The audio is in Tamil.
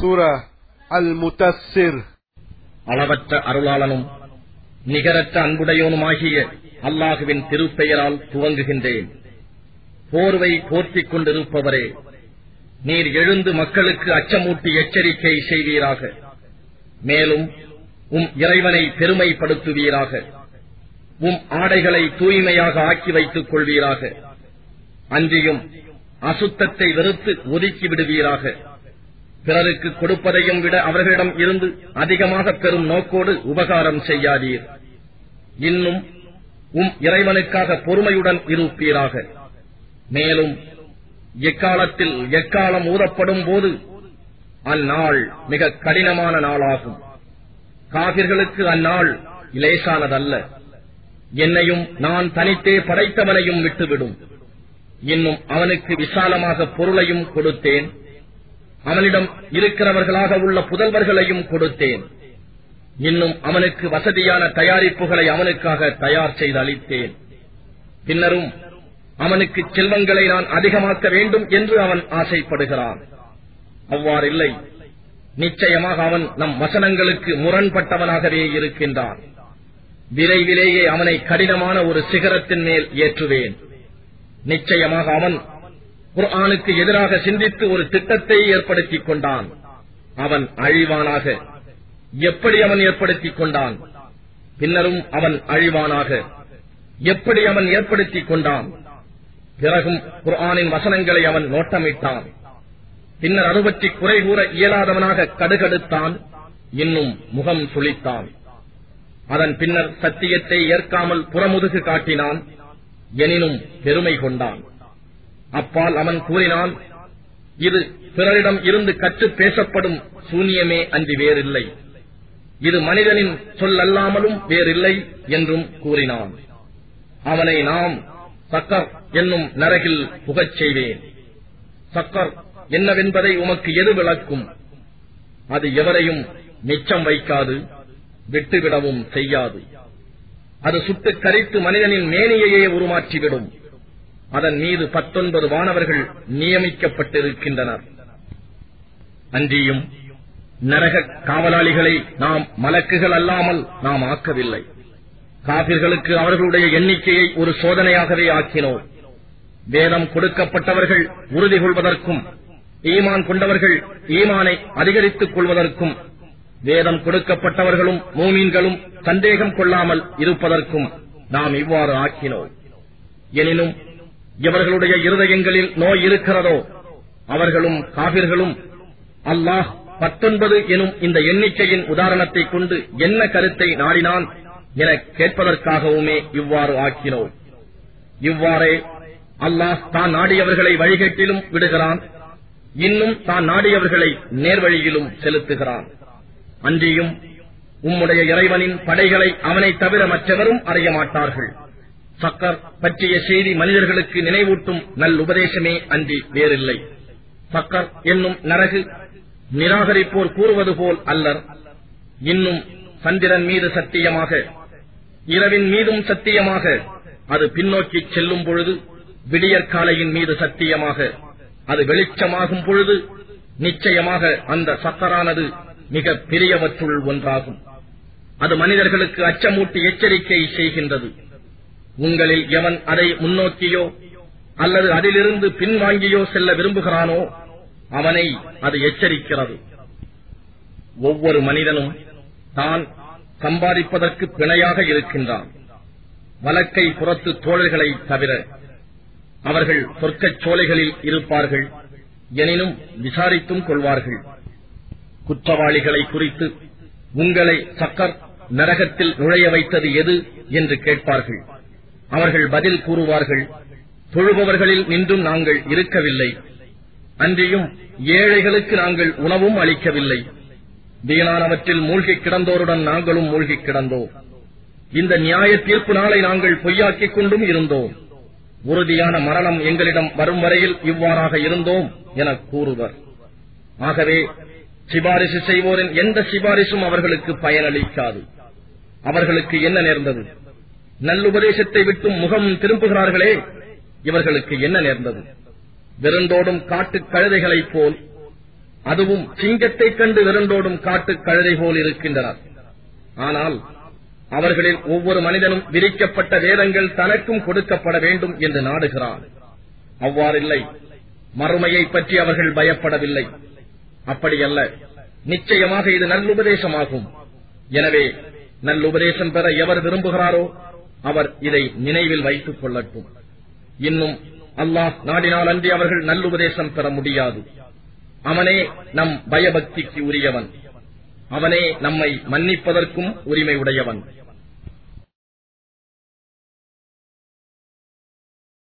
சூரா அல் முத்தசிர் அளவற்ற அருளாளனும் நிகரற்ற அன்புடையோனுமாகிய அல்லாஹுவின் திருப்பெயரால் துவங்குகின்றேன். போர்வை போர்த்திக் கொண்டிருப்பவரே நீர் எழுந்து மக்களுக்கு அச்சமூட்டி எச்சரிக்கை செய்வீராக. மேலும் உம் இறைவனை பெருமைப்படுத்துவீராக. உம் ஆடைகளை தூய்மையாக ஆக்கி வைத்துக் கொள்வீராக. அன்றியும் அசுத்தத்தை வெறுத்து ஒதுக்கி விடுவீராக. பிறருக்கு கொடுப்பதையும் விட அவர்களிடம் இருந்து அதிகமாக பெறும் நோக்கோடு உபகாரம் செய்யாதீர். இன்னும் உம் இறைவனுக்காக பொறுமையுடன் இருப்பீராக. மேலும் எக்காலத்தில் எக்காலம் ஊதப்படும் போது அந்நாள் மிக கடினமான நாளாகும். காவிர்களுக்கு அந்நாள் லேசானதல்ல. என்னையும் நான் தனித்தே படைத்தவனையும் விட்டுவிடும். இன்னும் அவனுக்கு விசாலமாக பொருளையும் கொடுத்தேன். அவனிடம் இருக்கிறவர்களாக உள்ள புதல்வர்களையும் கொடுத்தேன். இன்னும் அவனுக்கு வசதியான தயாரிப்புகளை அவனுக்காக தயார் செய்து அளித்தேன் பின்னரும் அவனுக்கு செல்வங்களை நான் அதிகமாக்க வேண்டும் என்று அவன் ஆசைப்படுகிறான். அவ்வாறில்லை. நிச்சயமாக அவன் நம் வசனங்களுக்கு முரண்பட்டவனாகவே இருக்கின்றான். விரைவிலேயே அவனை கடினமான ஒரு சிகரத்தின் மேல் ஏற்றுவேன். நிச்சயமாக அவன் குர்ஆனுக்கு எதிராக சிந்தித்து ஒரு திட்டத்தை ஏற்படுத்திக் கொண்டான். அவன் அழிவானாக. எப்படி அவன் ஏற்படுத்திக் கொண்டான்? பின்னரும் அவன் அழிவானாக. எப்படி அவன் ஏற்படுத்திக் கொண்டான்? பிறகும் குர்ஆனின் வசனங்களை அவன் நோட்டமிட்டான். பின்னர் அது பற்றி குறை கூற இயலாதவனாக கடுகடுத்தான். இன்னும் முகம் சுளித்தான் அதன் பின்னர் சத்தியத்தை ஏற்காமல் புறமுதுகு காட்டினான். எனினும் பெருமை கொண்டான். அப்பால் அவன் கூறினான் இது பிறரிடம் இருந்து கற்று பேசப்படும் சூனியமே அன்றி வேறில்லை. இது மனிதனின் சொல்லல்லாமலும் வேறில்லை என்றும் கூறினான். அவனை நாம் சக்கர் என்னும் நரகில் புகச் செய்வேன். சக்கர் என்னவென்பதை உமக்கு எது விளக்கும்? அது எவரையும் மிச்சம் வைக்காது விட்டுவிடவும் செய்யாது. அது சுட்டு கரித்து மனிதனின் மேனியையே உருமாற்றிவிடும். அதன் மீது பத்தொன்பது மாணவர்கள் நியமிக்கப்பட்டிருக்கின்றனர். அன்றியும் நரக காவலாளிகளை நாம் மலக்குகள் அல்லாமல் நாம் ஆக்கவில்லை. காபிர்களுக்கு அவர்களுடைய எண்ணிக்கையை ஒரு சோதனையாகவே ஆக்கினோம். வேதம் கொடுக்கப்பட்டவர்கள் உறுதி கொள்வதற்கும் ஈமான் கொண்டவர்கள் ஈமானை அதிகரித்துக் கொள்வதற்கும் வேதம் கொடுக்கப்பட்டவர்களும் மூமீன்களும் சந்தேகம் கொள்ளாமல் இருப்பதற்கும் நாம் இவ்வாறு ஆக்கினோம். எனினும் இவர்களுடைய இருதயங்களில் நோய் இருக்கிறதோ அவர்களும் காவிர்களும் அல்லாஹ் பத்தொன்பது எனும் இந்த எண்ணிக்கையின் உதாரணத்தை கொண்டு என்ன கருத்தை நாடினான் என கேட்பதற்காகவுமே இவ்வாறு ஆக்கினோம். இவ்வாறே அல்லாஹ் தான் நாடியவர்களை வழிகட்டிலும் விடுகிறான் இன்னும் தான் நாடியவர்களை நேர்வழியிலும் செலுத்துகிறான். அன்றியும் உம்முடைய இறைவனின் படைகளை அவனை தவிர மற்றவரும் அறிய மாட்டார்கள் சக்கர் பற்றிய செய்தி மனிதர்களுக்கு நினைவூட்டும் நல் உபதேசமே அன்றி வேறில்லை. சக்கர் என்னும் நரகு நிராகரிப்போர் கூறுவது போல் அல்லர். இன்னும் சந்திரன் மீது சத்தியமாக இரவின் மீதும் சத்தியமாக அது பின்னோக்கி செல்லும் பொழுது விடியற்காலையின் மீது சத்தியமாக அது வெளிச்சமாகும் பொழுது நிச்சயமாக அந்த சக்கரானது மிக பெரியவற்றுள் ஒன்றாகும். அது மனிதர்களுக்கு அச்சமூட்டி எச்சரிக்கை செய்கின்றது. உங்களில் எவன் அதை முன்னோக்கியோ அல்லது அதிலிருந்து பின்வாங்கியோ செல்ல விரும்புகிறானோ அவனை அது எச்சரிக்கிறது. ஒவ்வொரு மனிதனும் தான் சம்பாதிப்பதற்கு பிணையாக இருக்கின்றான். வழக்கை புறத்து தோழர்களை தவிர அவர்கள் சொர்க்கச் சோலைகளில் இருப்பார்கள் எனினும் விசாரித்தும் கொள்வார்கள். குற்றவாளிகளை குறித்து உங்களை சக்கர் நரகத்தில் நுழைய வைத்தது எது என்று கேட்பார்கள். அவர்கள் பதில் கூறுவார்கள். தொழுபவர்களில் நின்றும் நாங்கள் இருக்கவில்லை. அன்றியும் ஏழைகளுக்கு நாங்கள் உணவும் அளிக்கவில்லை. வீணானவற்றில் மூழ்கிக் கிடந்தோருடன் நாங்களும் மூழ்கிக் கிடந்தோம். இந்த நியாய தீர்ப்பு நாளை நாங்கள் பொய்யாக்கிக் கொண்டும் இருந்தோம். உறுதியான மரணம் எங்களிடம் வரும் வரையில் இவ்வாறாக இருந்தோம் என கூறுவர். ஆகவே சிபாரிசு செய்வோரின் எந்த சிபாரிசும் அவர்களுக்கு பயனளிக்காது. அவர்களுக்கு என்ன நேர்ந்தது? நல்லுபதேசத்தை விட்டும் முகம் திரும்புகிறார்களே இவர்களுக்கு என்ன நேர்ந்தது? விருந்தோடும் காட்டுக் கழுதைகளைப் போல் அதுவும் சிங்கத்தைக் கண்டு விரண்டோடும் காட்டுக் கழுதை போல் இருக்கின்றனர். ஆனால் அவர்களில் ஒவ்வொரு மனிதனும் விரிக்கப்பட்ட வேதங்கள் தனக்கும் கொடுக்கப்பட வேண்டும் என்று நாடுகிறான். அவ்வாறில்லை மறுமையை பற்றி அவர்கள் பயப்படவில்லை. அப்படியல்ல நிச்சயமாக இது நல்லுபதேசமாகும். எனவே நல்லுபதேசம் பெற எவர் விரும்புகிறாரோ அவர் இதை நினைவில் வைத்துக் கொள்ளட்டும். இன்னும் அல்லாஹ் நாடினால் அன்றி அவர்கள் நல்லுபதேசம் பெற முடியாது. அவனே நம் பயபக்திக்கு உரியவன். அவனே நம்மை மன்னிப்பதற்கும் உரிமை உடையவன்.